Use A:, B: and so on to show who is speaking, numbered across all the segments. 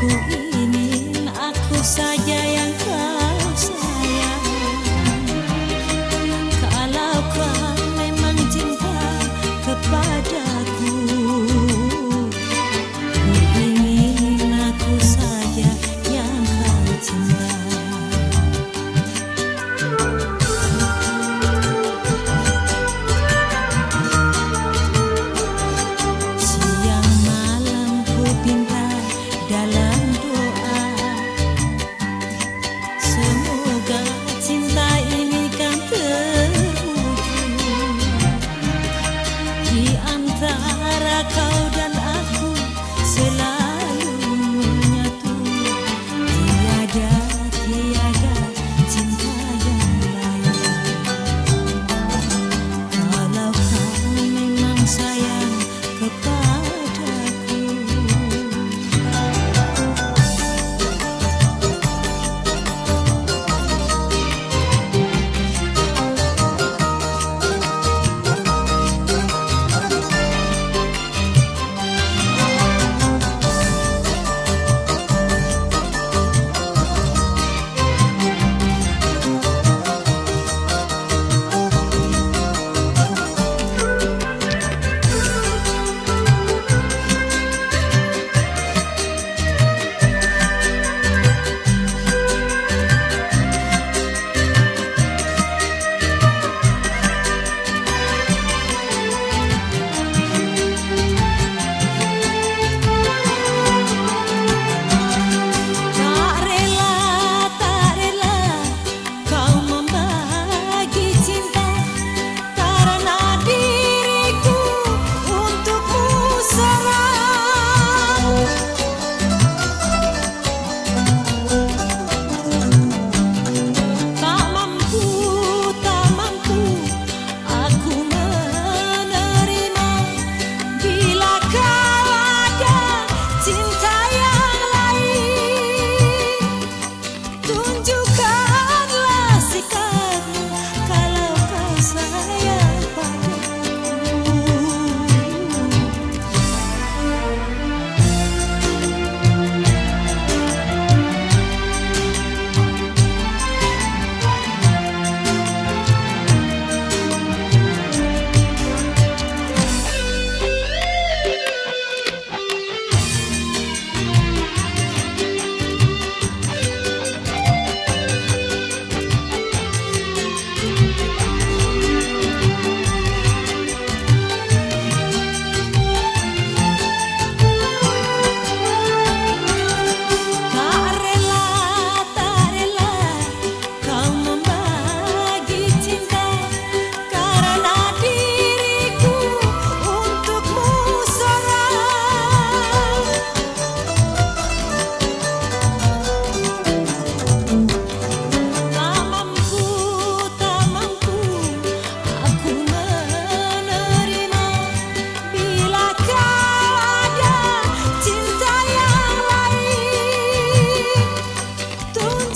A: 不必。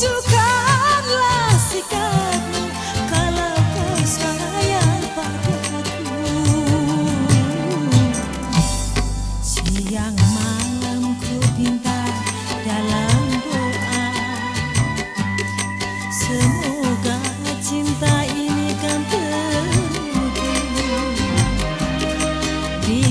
A: Tunjukkanlah sikapmu Kalau kau sayang padaku Siang malam ku pintar dalam doa. Semoga cinta ini kan terwujud. Di